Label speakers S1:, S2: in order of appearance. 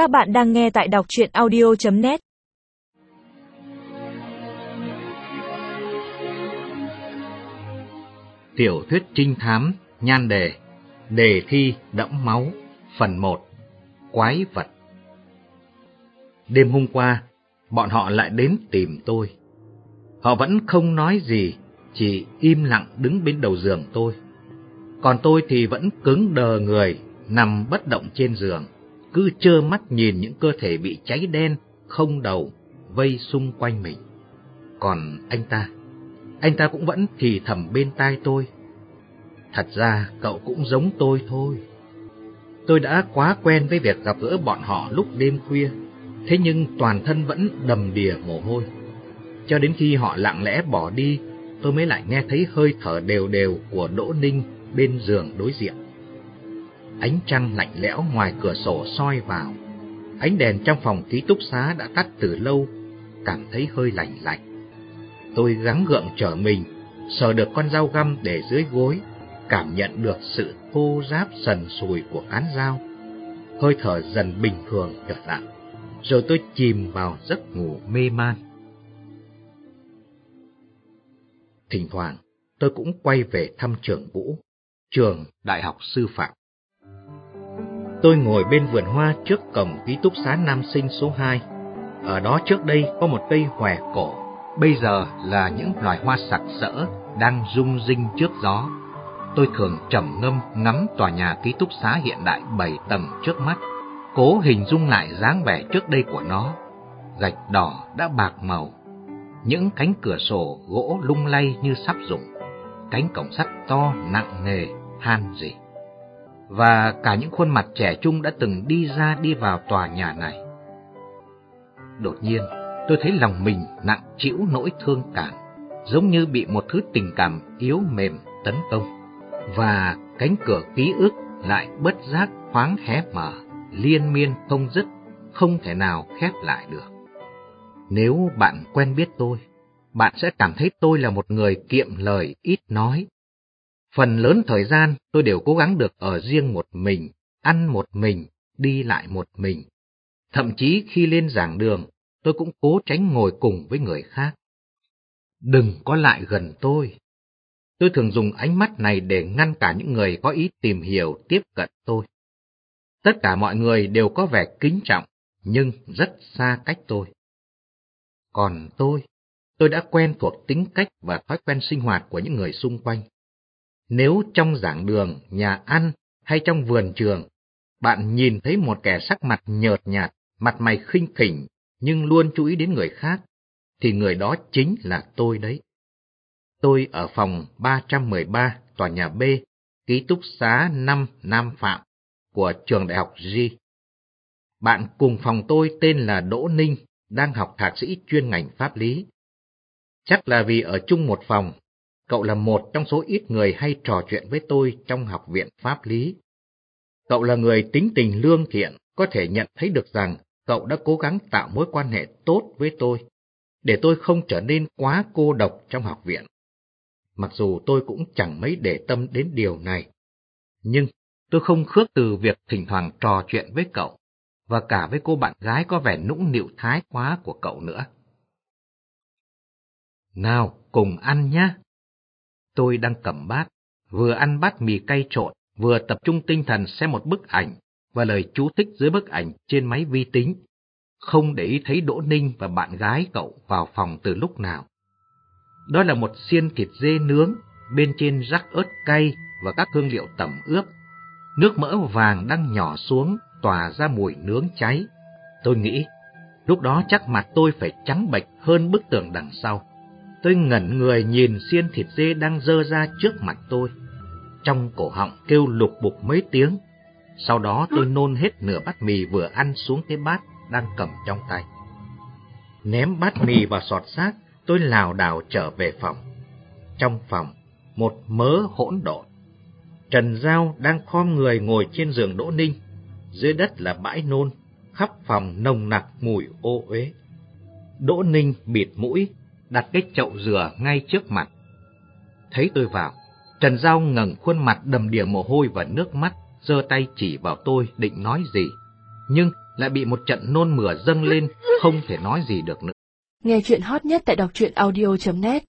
S1: Các bạn đang nghe tại đọc chuyện audio.net
S2: Tiểu thuyết trinh thám, nhan đề, đề thi đẫm máu, phần 1, quái vật. Đêm hôm qua, bọn họ lại đến tìm tôi. Họ vẫn không nói gì, chỉ im lặng đứng bên đầu giường tôi. Còn tôi thì vẫn cứng đờ người, nằm bất động trên giường, cứ trơ mắt nhìn những cơ thể bị cháy đen, không đầu, vây xung quanh mình. Còn anh ta, anh ta cũng vẫn thì thầm bên tai tôi. Thật ra cậu cũng giống tôi thôi. Tôi đã quá quen với việc gặp gỡ bọn họ lúc đêm khuya, thế nhưng toàn thân vẫn đầm đìa mồ hôi. Cho đến khi họ lặng lẽ bỏ đi, tôi mới lại nghe thấy hơi thở đều đều của Đỗ Ninh bên giường đối diện. Ánh trăng lạnh lẽo ngoài cửa sổ soi vào. Ánh đèn trong phòng ký túc xá đã tắt từ lâu, cảm thấy hơi lạnh lạnh. Tôi gắng gượng trở mình, sờ được con dao găm để dưới gối, cảm nhận được sự thô ráp sần sùi của cán dao. Hơi thở dần bình thường trở lại, rồi tôi chìm vào giấc ngủ mê man. Thỉnh thoảng, tôi cũng quay về thăm trường Vũ, trường Đại học Sư phạm. Tôi ngồi bên vườn hoa trước cổng ký túc xá nam sinh số 2. Ở đó trước đây có một cây hòe cổ, bây giờ là những loài hoa sặc sỡ đang rung rinh trước gió. Tôi thường trầm ngâm ngắm tòa nhà ký túc xá hiện đại 7 tầng trước mắt, cố hình dung lại dáng vẻ trước đây của nó. Gạch đỏ đã bạc màu, những cánh cửa sổ gỗ lung lay như sắp rụng, cánh cổng sắt to nặng nề, han gì và cả những khuôn mặt trẻ trung đã từng đi ra đi vào tòa nhà này. Đột nhiên, tôi thấy lòng mình nặng chịu nỗi thương cảm, giống như bị một thứ tình cảm yếu mềm tấn công, và cánh cửa ký ức lại bất giác khoáng hé mở, liên miên không dứt, không thể nào khép lại được. Nếu bạn quen biết tôi, bạn sẽ cảm thấy tôi là một người kiệm lời ít nói, Phần lớn thời gian tôi đều cố gắng được ở riêng một mình, ăn một mình, đi lại một mình. Thậm chí khi lên giảng đường, tôi cũng cố tránh ngồi cùng với người khác. Đừng có lại gần tôi. Tôi thường dùng ánh mắt này để ngăn cả những người có ý tìm hiểu tiếp cận tôi. Tất cả mọi người đều có vẻ kính trọng, nhưng rất xa cách tôi. Còn tôi, tôi đã quen thuộc tính cách và thói quen sinh hoạt của những người xung quanh. Nếu trong giảng đường, nhà ăn hay trong vườn trường, bạn nhìn thấy một kẻ sắc mặt nhợt nhạt, mặt mày khinh khỉnh nhưng luôn chú ý đến người khác, thì người đó chính là tôi đấy. Tôi ở phòng 313, tòa nhà B, ký túc xá 5 Nam Phạm của trường đại học G. Bạn cùng phòng tôi tên là Đỗ Ninh, đang học thạc sĩ chuyên ngành pháp lý. Chắc là vì ở chung một phòng Cậu là một trong số ít người hay trò chuyện với tôi trong học viện pháp lý. Cậu là người tính tình lương thiện, có thể nhận thấy được rằng cậu đã cố gắng tạo mối quan hệ tốt với tôi, để tôi không trở nên quá cô độc trong học viện. Mặc dù tôi cũng chẳng mấy để tâm đến điều này, nhưng tôi không khước từ việc thỉnh thoảng trò chuyện với cậu, và cả với cô bạn gái có vẻ nũng nịu thái quá của cậu nữa. Nào, cùng ăn nhé! Tôi đang cầm bát, vừa ăn bát mì cay trộn, vừa tập trung tinh thần xem một bức ảnh và lời chú thích dưới bức ảnh trên máy vi tính. Không để ý thấy Đỗ Ninh và bạn gái cậu vào phòng từ lúc nào. Đó là một xiên thịt dê nướng, bên trên rắc ớt cay và các hương liệu tẩm ướp. Nước mỡ vàng đang nhỏ xuống, tỏa ra mùi nướng cháy. Tôi nghĩ, lúc đó chắc mặt tôi phải trắng bệch hơn bức tường đằng sau. Tôi ngẩn người nhìn xiên thịt dê đang dơ ra trước mặt tôi. Trong cổ họng kêu lục bục mấy tiếng. Sau đó tôi nôn hết nửa bát mì vừa ăn xuống cái bát đang cầm trong tay. Ném bát mì vào sọt xác, tôi lảo đảo trở về phòng. Trong phòng, một mớ hỗn độn. Trần Giao đang khom người ngồi trên giường Đỗ Ninh. Dưới đất là bãi nôn, khắp phòng nồng nặc mùi ô uế. Đỗ Ninh bịt mũi, đặt cái chậu dừa ngay trước mặt. Thấy tôi vào, Trần Giao ngẩng khuôn mặt đầm đìa mồ hôi và nước mắt, giơ tay chỉ vào tôi định nói gì, nhưng lại bị một trận nôn mửa dâng lên, không thể nói gì được nữa.
S3: Nghe chuyện hot nhất tại đọc truyện audio.net